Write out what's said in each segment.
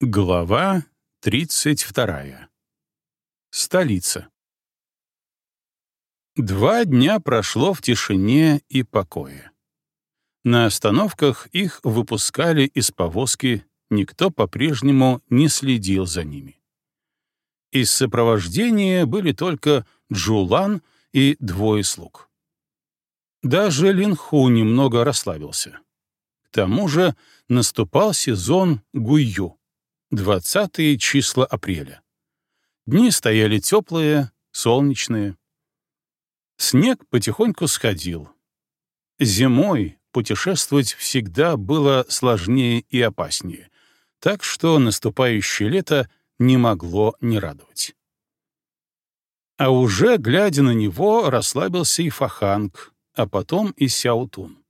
Глава 32. Столица. Два дня прошло в тишине и покое. На остановках их выпускали из повозки, никто по-прежнему не следил за ними. Из сопровождения были только Джулан и двое слуг. Даже Линху немного расслабился. К тому же наступал сезон Гую — 20 числа апреля. Дни стояли теплые, солнечные. Снег потихоньку сходил. Зимой путешествовать всегда было сложнее и опаснее, так что наступающее лето не могло не радовать. А уже, глядя на него, расслабился и Фаханг, а потом и Сяутун.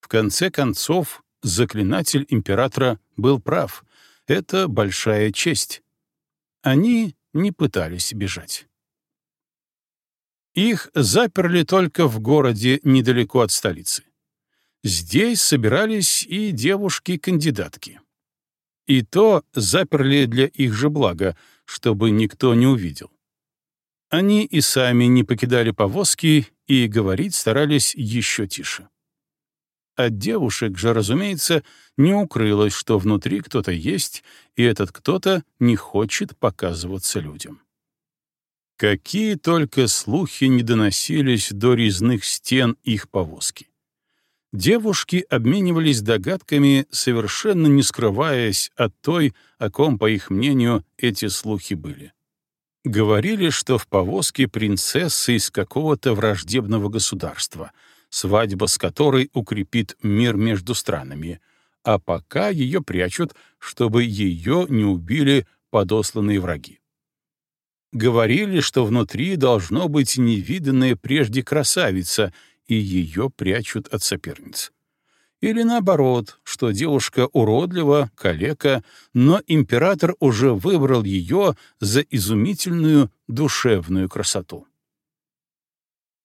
В конце концов, заклинатель императора был прав — это большая честь. Они не пытались бежать. Их заперли только в городе недалеко от столицы. Здесь собирались и девушки-кандидатки. И то заперли для их же блага, чтобы никто не увидел. Они и сами не покидали повозки и говорить старались еще тише. От девушек же, разумеется, не укрылось, что внутри кто-то есть, и этот кто-то не хочет показываться людям. Какие только слухи не доносились до резных стен их повозки. Девушки обменивались догадками, совершенно не скрываясь от той, о ком, по их мнению, эти слухи были. Говорили, что в повозке принцесса из какого-то враждебного государства — свадьба с которой укрепит мир между странами, а пока ее прячут, чтобы ее не убили подосланные враги. Говорили, что внутри должно быть невиданная прежде красавица, и ее прячут от соперниц. Или наоборот, что девушка уродлива, калека, но император уже выбрал ее за изумительную душевную красоту.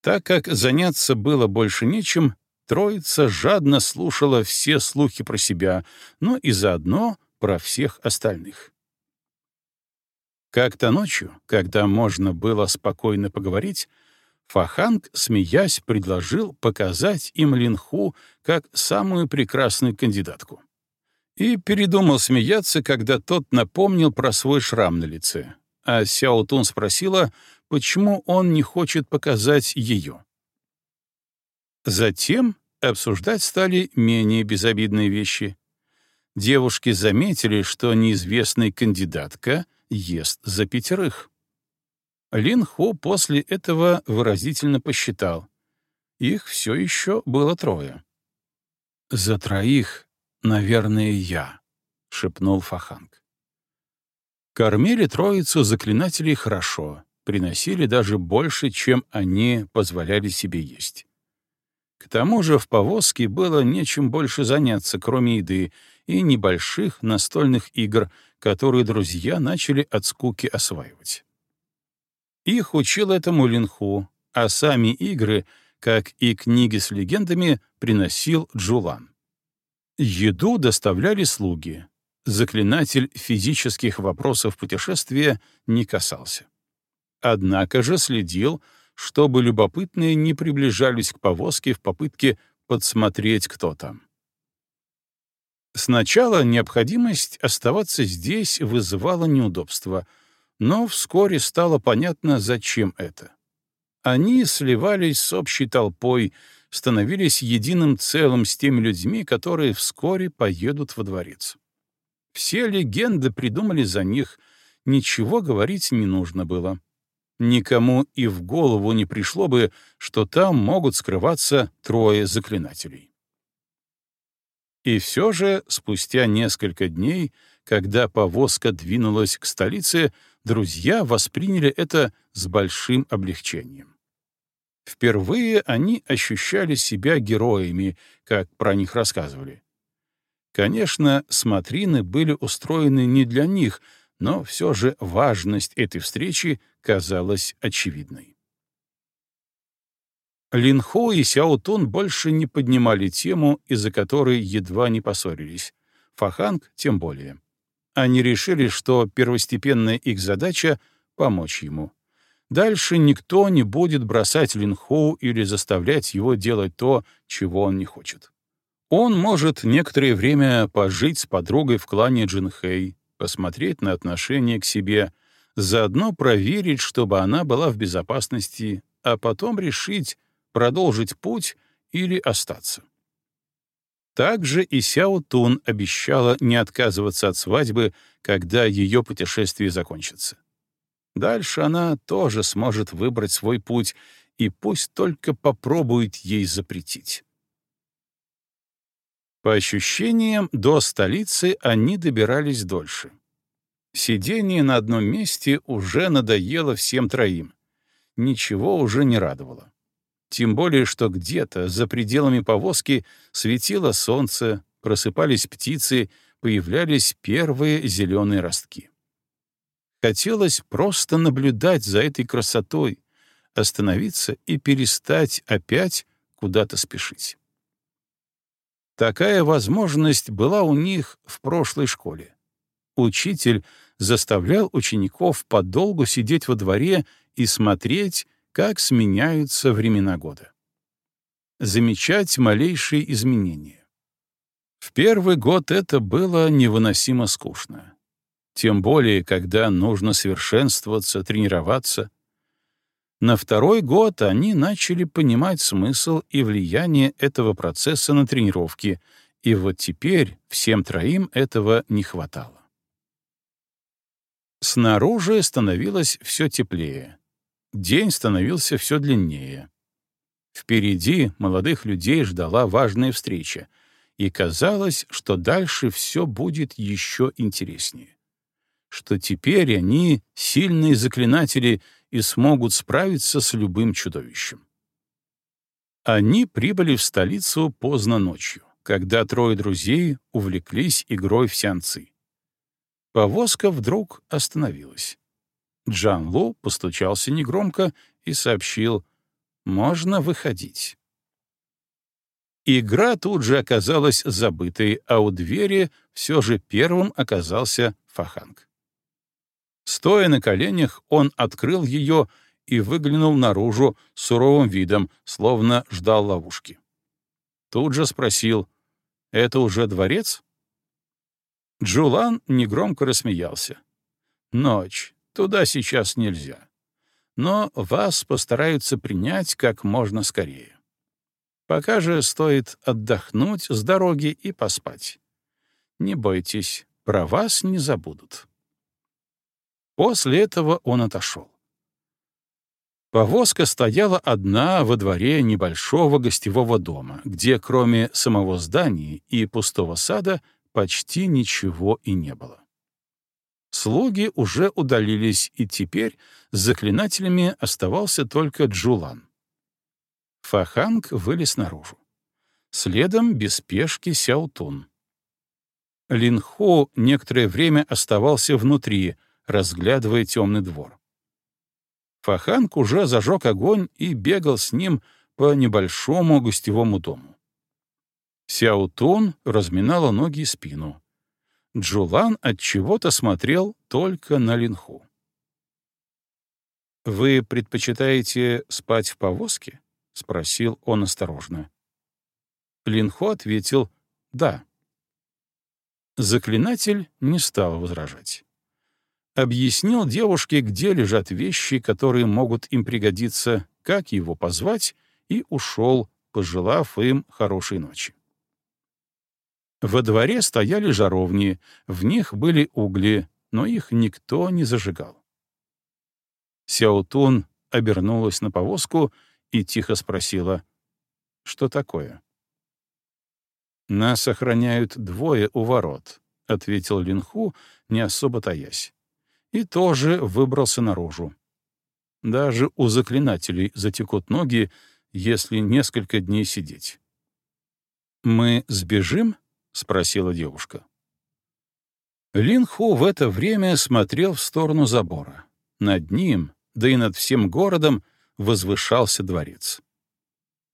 Так как заняться было больше нечем, троица жадно слушала все слухи про себя, но и заодно про всех остальных. Как-то ночью, когда можно было спокойно поговорить, Фаханг, смеясь, предложил показать им Линху как самую прекрасную кандидатку. И передумал смеяться, когда тот напомнил про свой шрам на лице. А Сяотун спросила, почему он не хочет показать ее. Затем обсуждать стали менее безобидные вещи. Девушки заметили, что неизвестная кандидатка ест за пятерых. Лин Ху после этого выразительно посчитал. Их все еще было трое. «За троих, наверное, я», — шепнул Фаханг. Кормили троицу заклинателей хорошо, приносили даже больше, чем они позволяли себе есть. К тому же в повозке было нечем больше заняться, кроме еды и небольших настольных игр, которые друзья начали от скуки осваивать. Их учил этому Линху, а сами игры, как и книги с легендами, приносил Джулан. Еду доставляли слуги. Заклинатель физических вопросов путешествия не касался. Однако же следил, чтобы любопытные не приближались к повозке в попытке подсмотреть, кто там. Сначала необходимость оставаться здесь вызывала неудобства, но вскоре стало понятно, зачем это. Они сливались с общей толпой, становились единым целым с теми людьми, которые вскоре поедут во дворец. Все легенды придумали за них, ничего говорить не нужно было никому и в голову не пришло бы, что там могут скрываться трое заклинателей. И все же, спустя несколько дней, когда повозка двинулась к столице, друзья восприняли это с большим облегчением. Впервые они ощущали себя героями, как про них рассказывали. Конечно, смотрины были устроены не для них, но все же важность этой встречи казалась очевидной. Линхо и Сяотун больше не поднимали тему, из-за которой едва не поссорились. Фаханг тем более. Они решили, что первостепенная их задача — помочь ему. Дальше никто не будет бросать Линхоу или заставлять его делать то, чего он не хочет. Он может некоторое время пожить с подругой в клане Джинхэй, посмотреть на отношение к себе, заодно проверить, чтобы она была в безопасности, а потом решить, продолжить путь или остаться. Также и Сяо Тун обещала не отказываться от свадьбы, когда ее путешествие закончится. Дальше она тоже сможет выбрать свой путь, и пусть только попробует ей запретить. По ощущениям, до столицы они добирались дольше. Сидение на одном месте уже надоело всем троим. Ничего уже не радовало. Тем более, что где-то за пределами повозки светило солнце, просыпались птицы, появлялись первые зеленые ростки. Хотелось просто наблюдать за этой красотой, остановиться и перестать опять куда-то спешить. Такая возможность была у них в прошлой школе. Учитель заставлял учеников подолгу сидеть во дворе и смотреть, как сменяются времена года. Замечать малейшие изменения. В первый год это было невыносимо скучно. Тем более, когда нужно совершенствоваться, тренироваться. На второй год они начали понимать смысл и влияние этого процесса на тренировки, и вот теперь всем троим этого не хватало. Снаружи становилось все теплее. День становился все длиннее. Впереди молодых людей ждала важная встреча, и казалось, что дальше все будет еще интереснее. Что теперь они сильные заклинатели и смогут справиться с любым чудовищем. Они прибыли в столицу поздно ночью, когда трое друзей увлеклись игрой в сянцы. Повозка вдруг остановилась. Джан Лу постучался негромко и сообщил «Можно выходить». Игра тут же оказалась забытой, а у двери все же первым оказался Фаханг. Стоя на коленях, он открыл ее и выглянул наружу суровым видом, словно ждал ловушки. Тут же спросил «Это уже дворец?» Джулан негромко рассмеялся. «Ночь. Туда сейчас нельзя. Но вас постараются принять как можно скорее. Пока же стоит отдохнуть с дороги и поспать. Не бойтесь, про вас не забудут. После этого он отошел. Повозка стояла одна во дворе небольшого гостевого дома, где кроме самого здания и пустого сада почти ничего и не было. Слуги уже удалились, и теперь с заклинателями оставался только Джулан. Фаханг вылез наружу. Следом без спешки Сяутун. Линхо некоторое время оставался внутри, разглядывая темный двор. Фаханг уже зажег огонь и бегал с ним по небольшому гостевому дому. Сяутун разминала ноги и спину. Джулан от чего-то смотрел только на Линху. Вы предпочитаете спать в повозке? спросил он осторожно. Линху ответил: "Да". Заклинатель не стал возражать. Объяснил девушке, где лежат вещи, которые могут им пригодиться, как его позвать, и ушел, пожелав им хорошей ночи. Во дворе стояли жаровни, в них были угли, но их никто не зажигал. Сяотун обернулась на повозку и тихо спросила, «Что такое?» «Нас охраняют двое у ворот», — ответил Линху, не особо таясь. И тоже выбрался наружу. Даже у заклинателей затекут ноги, если несколько дней сидеть. «Мы сбежим?» — спросила девушка. Лин Ху в это время смотрел в сторону забора. Над ним, да и над всем городом, возвышался дворец.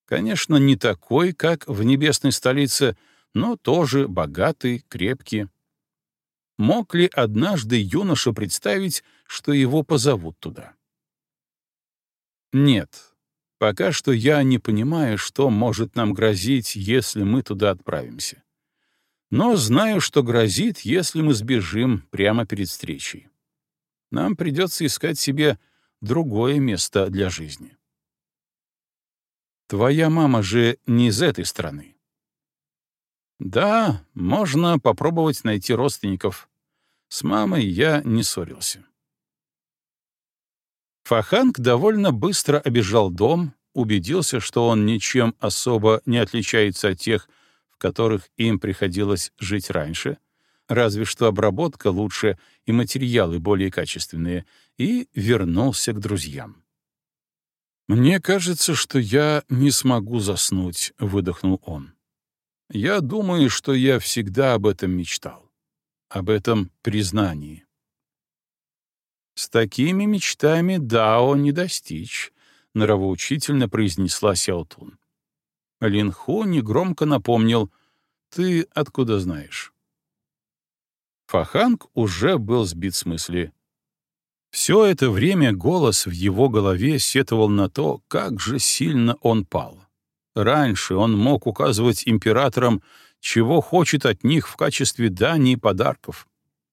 Конечно, не такой, как в небесной столице, но тоже богатый, крепкий. Мог ли однажды юноша представить, что его позовут туда? Нет, пока что я не понимаю, что может нам грозить, если мы туда отправимся. Но знаю, что грозит, если мы сбежим прямо перед встречей. Нам придется искать себе другое место для жизни. Твоя мама же не из этой страны. Да, можно попробовать найти родственников. С мамой я не ссорился. Фаханг довольно быстро обежал дом, убедился, что он ничем особо не отличается от тех, в которых им приходилось жить раньше, разве что обработка лучше и материалы более качественные, и вернулся к друзьям. «Мне кажется, что я не смогу заснуть», — выдохнул он. «Я думаю, что я всегда об этом мечтал. Об этом признании». «С такими мечтами Дао не достичь», — нравоучительно произнесла Сяотун. Линху негромко напомнил, «Ты откуда знаешь?» Фаханг уже был сбит с мысли. Все это время голос в его голове сетовал на то, как же сильно он пал. Раньше он мог указывать императорам, чего хочет от них в качестве дани и подарков.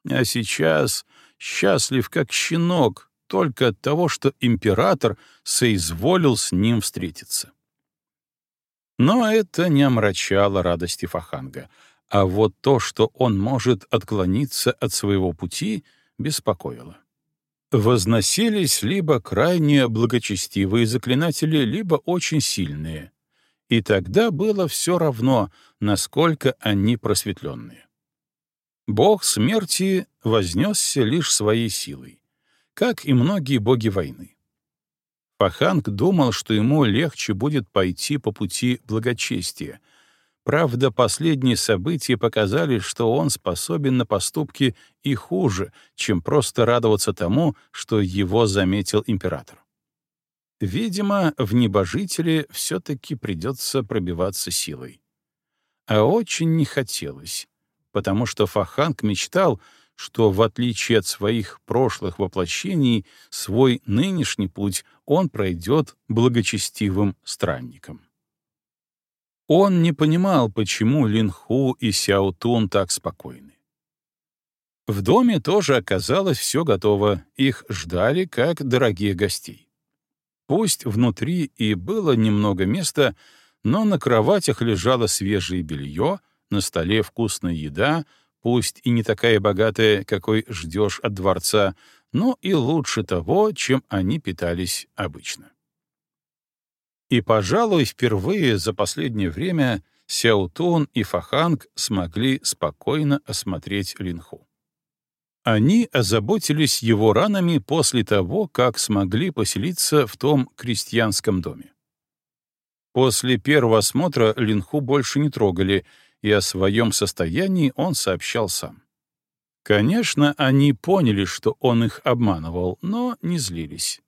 А сейчас счастлив как щенок только от того, что император соизволил с ним встретиться. Но это не омрачало радости Фаханга, а вот то, что он может отклониться от своего пути, беспокоило возносились либо крайне благочестивые заклинатели, либо очень сильные, и тогда было все равно, насколько они просветленные. Бог смерти вознесся лишь своей силой, как и многие боги войны. Паханг думал, что ему легче будет пойти по пути благочестия — Правда, последние события показали, что он способен на поступки и хуже, чем просто радоваться тому, что его заметил император. Видимо, в небожителе все-таки придется пробиваться силой. А очень не хотелось, потому что Фаханг мечтал, что, в отличие от своих прошлых воплощений, свой нынешний путь он пройдет благочестивым странником. Он не понимал, почему Линху и Сяотун так спокойны. В доме тоже оказалось все готово, их ждали как дорогих гостей. Пусть внутри и было немного места, но на кроватях лежало свежее белье, на столе вкусная еда, пусть и не такая богатая, какой ждешь от дворца, но и лучше того, чем они питались обычно. И, пожалуй, впервые за последнее время Сяутун и Фаханг смогли спокойно осмотреть Линху. Они озаботились его ранами после того, как смогли поселиться в том крестьянском доме. После первого осмотра Линху больше не трогали, и о своем состоянии он сообщал сам. Конечно, они поняли, что он их обманывал, но не злились.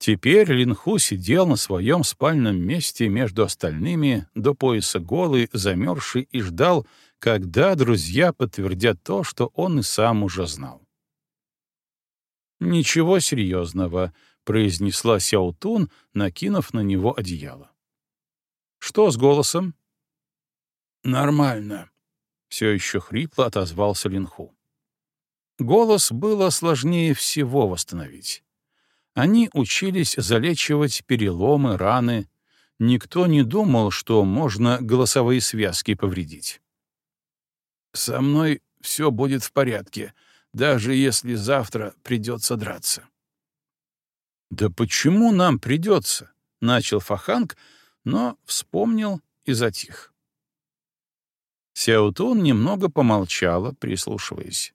Теперь Линху сидел на своем спальном месте между остальными, до пояса голый, замерзший, и ждал, когда друзья подтвердят то, что он и сам уже знал. «Ничего серьезного», — произнесла Сяутун, накинув на него одеяло. «Что с голосом?» «Нормально», — все еще хрипло отозвался Линху. Голос было сложнее всего восстановить. Они учились залечивать переломы, раны. Никто не думал, что можно голосовые связки повредить. «Со мной все будет в порядке, даже если завтра придется драться». «Да почему нам придется?» — начал Фаханг, но вспомнил и затих. Сяутун немного помолчала, прислушиваясь.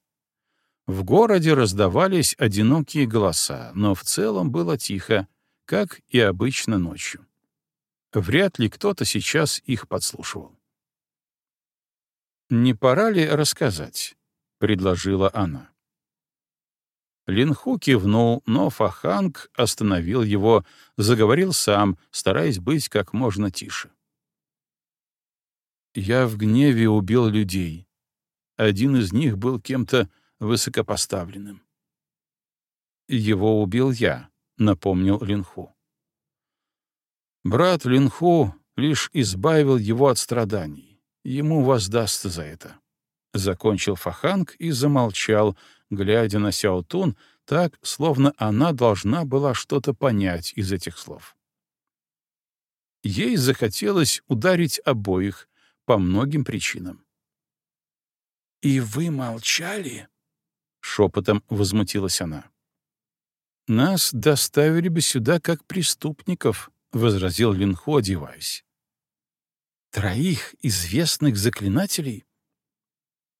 В городе раздавались одинокие голоса, но в целом было тихо, как и обычно ночью. Вряд ли кто-то сейчас их подслушивал. «Не пора ли рассказать?» — предложила она. Линху кивнул, но Фаханг остановил его, заговорил сам, стараясь быть как можно тише. «Я в гневе убил людей. Один из них был кем-то высокопоставленным. «Его убил я», — напомнил Линху. Брат Линху лишь избавил его от страданий. Ему воздастся за это. Закончил Фаханг и замолчал, глядя на Сяотун так, словно она должна была что-то понять из этих слов. Ей захотелось ударить обоих по многим причинам. «И вы молчали?» — шепотом возмутилась она. «Нас доставили бы сюда как преступников», — возразил Линху, одеваясь. «Троих известных заклинателей?»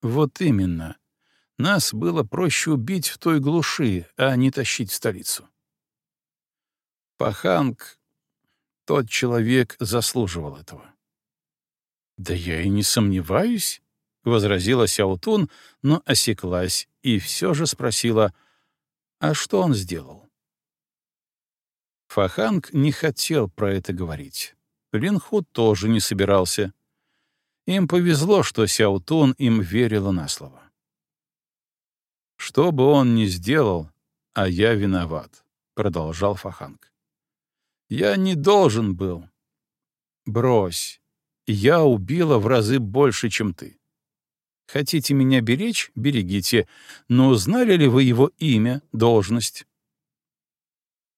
«Вот именно. Нас было проще убить в той глуши, а не тащить в столицу». Паханг, тот человек, заслуживал этого. «Да я и не сомневаюсь», — возразила Сяутун, но осеклась и все же спросила, «А что он сделал?» Фаханг не хотел про это говорить. Линху тоже не собирался. Им повезло, что Сяутун им верила на слово. «Что бы он ни сделал, а я виноват», — продолжал Фаханг. «Я не должен был». «Брось, я убила в разы больше, чем ты. Хотите меня беречь — берегите, но знали ли вы его имя, должность?»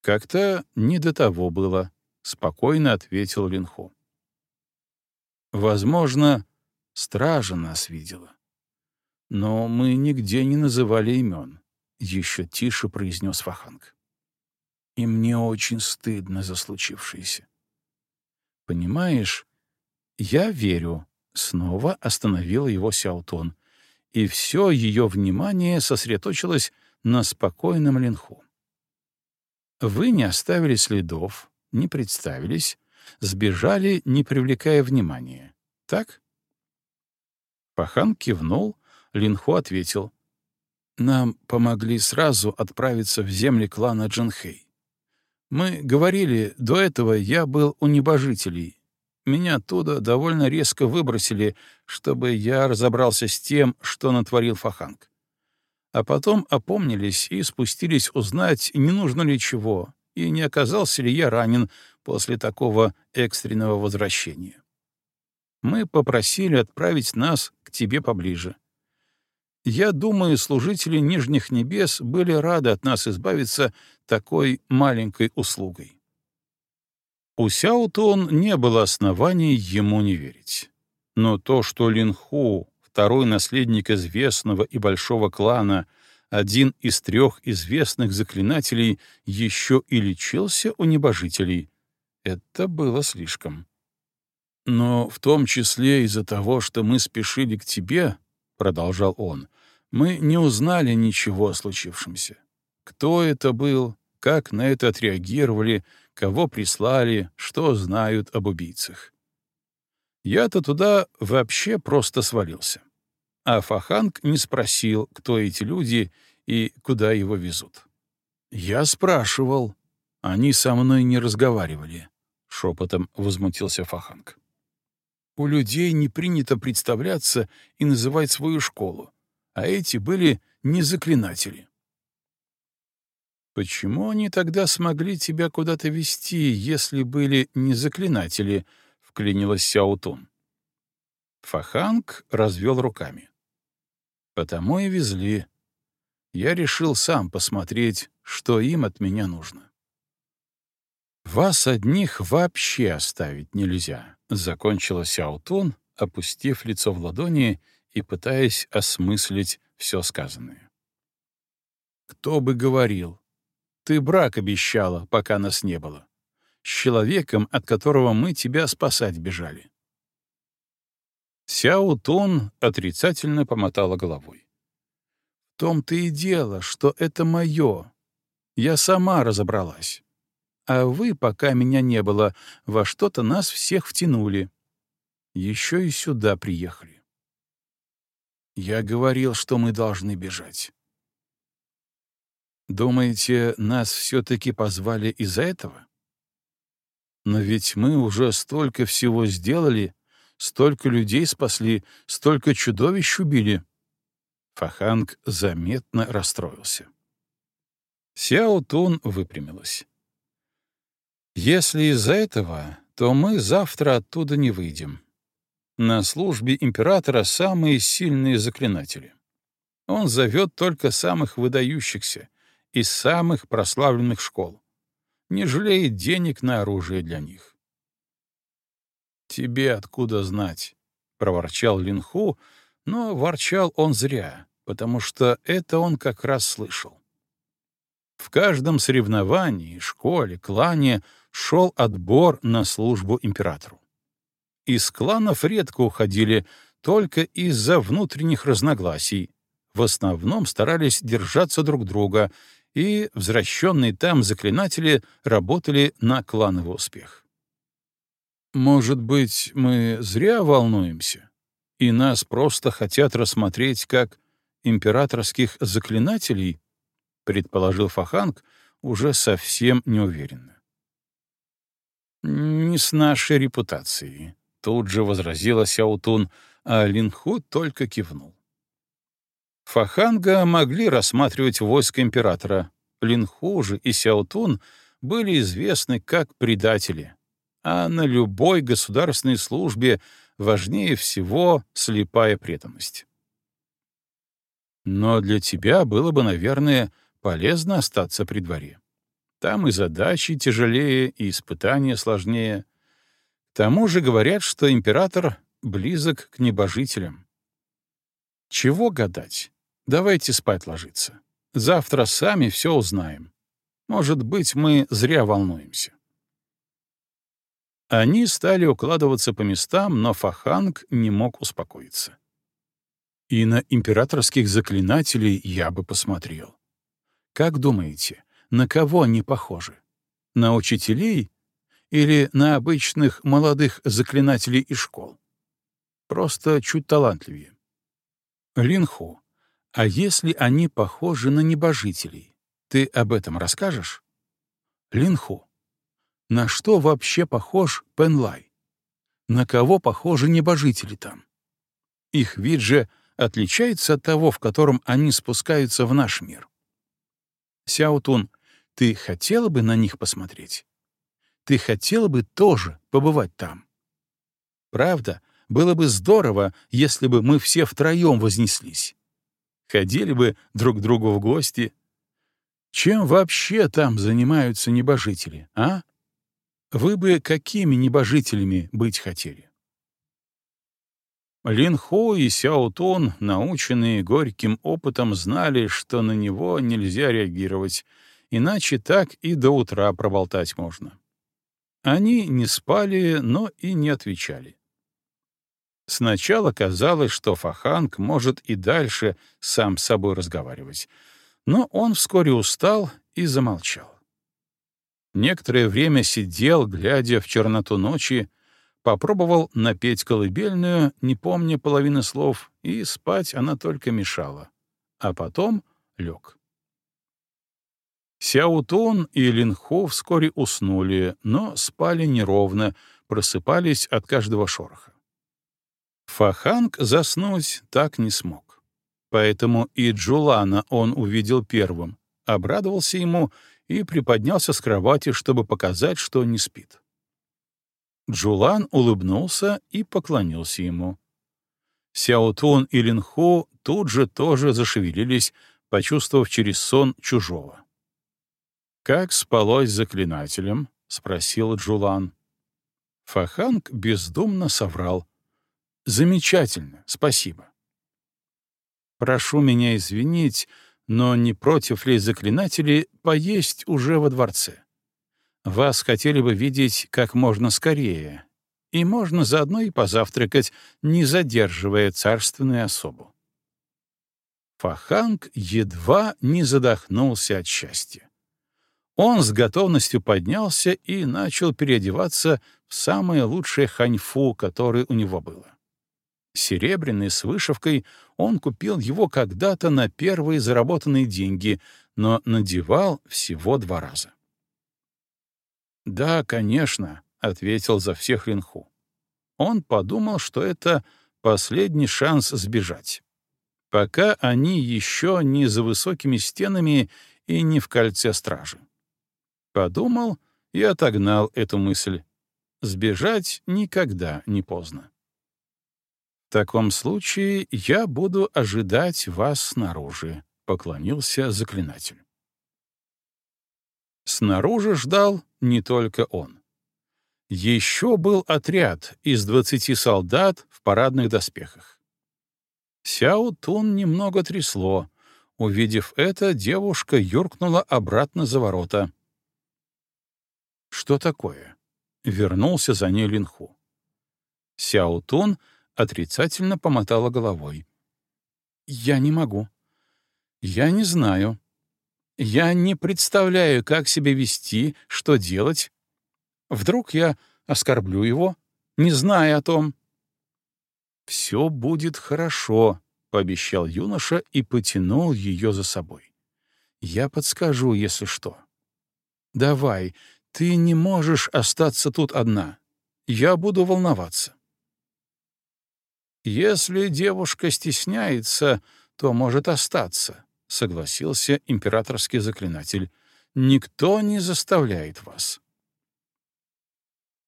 «Как-то не до того было», — спокойно ответил Линху. «Возможно, стража нас видела. Но мы нигде не называли имен», — еще тише произнес Фаханг. «И мне очень стыдно за случившееся. Понимаешь, я верю, Снова остановил его Сяутун, и все ее внимание сосредоточилось на спокойном линху. Вы не оставили следов, не представились, сбежали, не привлекая внимания. Так? Пахан кивнул, Линху ответил. Нам помогли сразу отправиться в земли клана Джанхэй. Мы говорили, до этого я был у небожителей, меня оттуда довольно резко выбросили, чтобы я разобрался с тем, что натворил Фаханг. А потом опомнились и спустились узнать, не нужно ли чего, и не оказался ли я ранен после такого экстренного возвращения. Мы попросили отправить нас к тебе поближе. Я думаю, служители Нижних Небес были рады от нас избавиться такой маленькой услугой. У Сяотун не было оснований ему не верить. Но то, что Линху, второй наследник известного и большого клана, один из трех известных заклинателей, еще и лечился у небожителей, это было слишком. «Но в том числе из-за того, что мы спешили к тебе», — продолжал он, — «мы не узнали ничего о случившемся. Кто это был, как на это отреагировали, кого прислали, что знают об убийцах. Я-то туда вообще просто свалился. А Фаханг не спросил, кто эти люди и куда его везут. Я спрашивал. Они со мной не разговаривали. Шепотом возмутился Фаханг. У людей не принято представляться и называть свою школу, а эти были не заклинатели. Почему они тогда смогли тебя куда-то вести, если были не заклинатели? — вклинилась Сяутун. Фаханг развел руками. Потому и везли. Я решил сам посмотреть, что им от меня нужно. «Вас одних вообще оставить нельзя», — закончила Сяутун, опустив лицо в ладони и пытаясь осмыслить все сказанное. «Кто бы говорил, ты брак обещала, пока нас не было. С человеком, от которого мы тебя спасать бежали. Сяо Тун отрицательно помотала головой. В том-то и дело, что это мое. Я сама разобралась. А вы, пока меня не было, во что-то нас всех втянули. Еще и сюда приехали. Я говорил, что мы должны бежать. Думаете, нас все-таки позвали из-за этого? Но ведь мы уже столько всего сделали, столько людей спасли, столько чудовищ убили. Фаханг заметно расстроился. Сяо Тун выпрямилась. «Если из-за этого, то мы завтра оттуда не выйдем. На службе императора самые сильные заклинатели. Он зовет только самых выдающихся из самых прославленных школ. Не жалеет денег на оружие для них. «Тебе откуда знать?» — проворчал Линху, но ворчал он зря, потому что это он как раз слышал. В каждом соревновании, школе, клане шел отбор на службу императору. Из кланов редко уходили только из-за внутренних разногласий, в основном старались держаться друг друга, и возвращенные там заклинатели работали на клановый успех. Может быть, мы зря волнуемся, и нас просто хотят рассмотреть как императорских заклинателей, предположил Фаханг уже совсем неуверенно. Не с нашей репутацией, тут же возразила Сяутун, а Линху только кивнул. Фаханга могли рассматривать войско императора. Линху же и Сяутун были известны как предатели, а на любой государственной службе важнее всего слепая преданность. Но для тебя было бы, наверное, полезно остаться при дворе. Там и задачи тяжелее, и испытания сложнее. К тому же говорят, что император близок к небожителям. Чего гадать? Давайте спать ложиться. Завтра сами все узнаем. Может быть, мы зря волнуемся. Они стали укладываться по местам, но Фаханг не мог успокоиться. И на императорских заклинателей я бы посмотрел. Как думаете, на кого они похожи? На учителей или на обычных молодых заклинателей из школ? Просто чуть талантливее. Линху, а если они похожи на небожителей? Ты об этом расскажешь? Линху, на что вообще похож Пенлай? На кого похожи небожители там? Их вид же отличается от того, в котором они спускаются в наш мир. Сяутун, ты хотела бы на них посмотреть? Ты хотела бы тоже побывать там? Правда, было бы здорово, если бы мы все втроем вознеслись ходили бы друг к другу в гости. Чем вообще там занимаются небожители, а? Вы бы какими небожителями быть хотели? Лин Хо и Сяо Тун, наученные горьким опытом, знали, что на него нельзя реагировать, иначе так и до утра проболтать можно. Они не спали, но и не отвечали. Сначала казалось, что Фаханг может и дальше сам с собой разговаривать, но он вскоре устал и замолчал. Некоторое время сидел, глядя в черноту ночи, попробовал напеть колыбельную, не помня половины слов, и спать она только мешала. А потом лег. Сяутун и Линхо вскоре уснули, но спали неровно, просыпались от каждого шороха. Фаханг заснуть так не смог. Поэтому и Джулана он увидел первым, обрадовался ему и приподнялся с кровати, чтобы показать, что не спит. Джулан улыбнулся и поклонился ему. Сяотун и Линху тут же тоже зашевелились, почувствовав через сон чужого. «Как спалось заклинателем?» — спросил Джулан. Фаханг бездумно соврал — Замечательно, спасибо. Прошу меня извинить, но не против ли заклинатели поесть уже во дворце? Вас хотели бы видеть как можно скорее, и можно заодно и позавтракать, не задерживая царственную особу. Фаханг едва не задохнулся от счастья. Он с готовностью поднялся и начал переодеваться в самое лучшее ханьфу, которое у него было. Серебряный, с вышивкой, он купил его когда-то на первые заработанные деньги, но надевал всего два раза. «Да, конечно», — ответил за всех Линху. Он подумал, что это последний шанс сбежать. пока они еще не за высокими стенами и не в кольце стражи. Подумал и отогнал эту мысль. Сбежать никогда не поздно. В таком случае я буду ожидать вас снаружи, поклонился заклинатель. Снаружи ждал не только он. Еще был отряд из двадцати солдат в парадных доспехах. Сяо Тун немного трясло. Увидев это, девушка юркнула обратно за ворота. «Что такое?» — вернулся за ней Линху. Сяо Тун отрицательно помотала головой. «Я не могу. Я не знаю. Я не представляю, как себя вести, что делать. Вдруг я оскорблю его, не зная о том. «Все будет хорошо», — пообещал юноша и потянул ее за собой. «Я подскажу, если что. Давай, ты не можешь остаться тут одна. Я буду волноваться». «Если девушка стесняется, то может остаться», — согласился императорский заклинатель. «Никто не заставляет вас».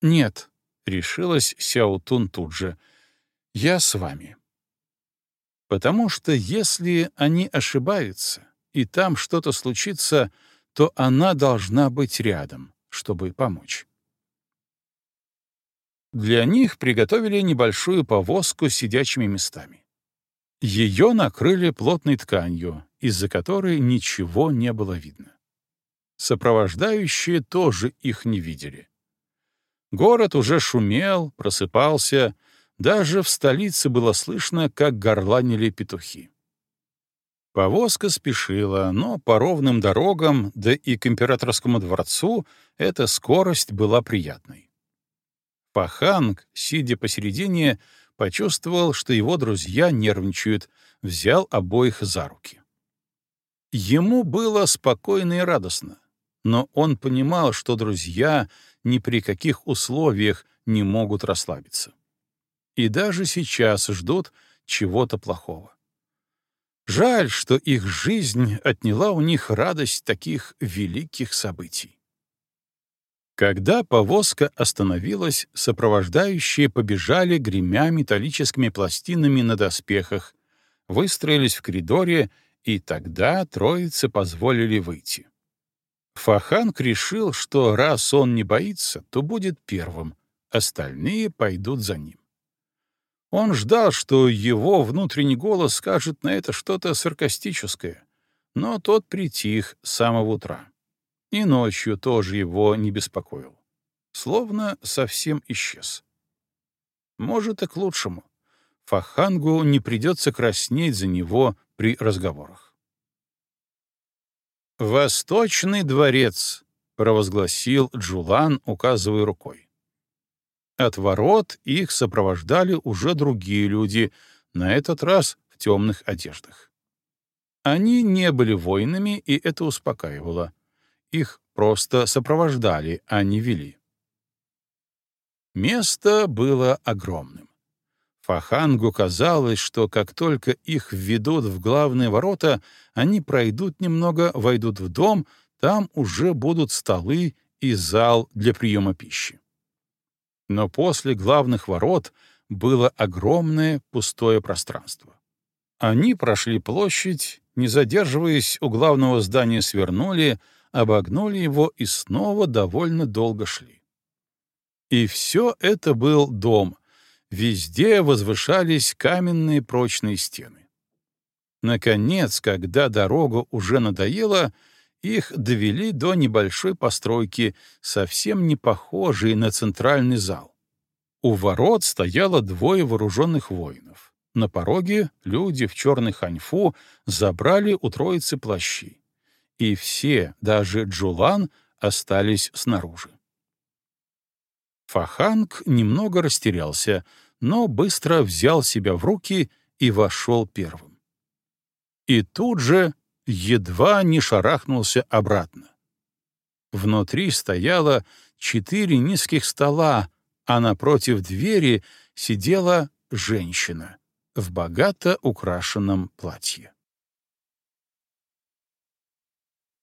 «Нет», — решилась Сяутун тут же, — «я с вами». Потому что если они ошибаются, и там что-то случится, то она должна быть рядом, чтобы помочь. Для них приготовили небольшую повозку с сидячими местами. Ее накрыли плотной тканью, из-за которой ничего не было видно. Сопровождающие тоже их не видели. Город уже шумел, просыпался, даже в столице было слышно, как горланили петухи. Повозка спешила, но по ровным дорогам, да и к императорскому дворцу, эта скорость была приятной. Паханг, сидя посередине, почувствовал, что его друзья нервничают, взял обоих за руки. Ему было спокойно и радостно, но он понимал, что друзья ни при каких условиях не могут расслабиться. И даже сейчас ждут чего-то плохого. Жаль, что их жизнь отняла у них радость таких великих событий. Когда повозка остановилась, сопровождающие побежали, гремя металлическими пластинами на доспехах, выстроились в коридоре, и тогда троице позволили выйти. Фаханг решил, что раз он не боится, то будет первым, остальные пойдут за ним. Он ждал, что его внутренний голос скажет на это что-то саркастическое, но тот притих с самого утра и ночью тоже его не беспокоил. Словно совсем исчез. Может, и к лучшему. Фахангу не придется краснеть за него при разговорах. «Восточный дворец», — провозгласил Джулан, указывая рукой. От ворот их сопровождали уже другие люди, на этот раз в темных одеждах. Они не были воинами, и это успокаивало. Их просто сопровождали, а не вели. Место было огромным. Фахангу казалось, что как только их введут в главные ворота, они пройдут немного, войдут в дом, там уже будут столы и зал для приема пищи. Но после главных ворот было огромное пустое пространство. Они прошли площадь, не задерживаясь у главного здания свернули, обогнули его и снова довольно долго шли. И все это был дом. Везде возвышались каменные прочные стены. Наконец, когда дорога уже надоела, их довели до небольшой постройки, совсем не похожей на центральный зал. У ворот стояло двое вооруженных воинов. На пороге люди в черной ханьфу забрали у троицы плащи и все, даже Джулан, остались снаружи. Фаханг немного растерялся, но быстро взял себя в руки и вошел первым. И тут же едва не шарахнулся обратно. Внутри стояло четыре низких стола, а напротив двери сидела женщина, в богато украшенном платье.